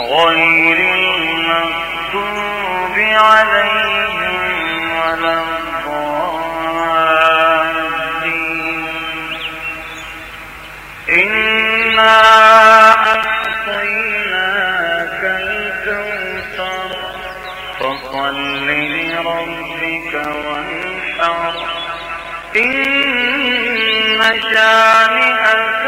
غير المغضوب عليهم ولا الضالين إنا أعطيناك الكوثر فصل لربك وانحر إن شانئك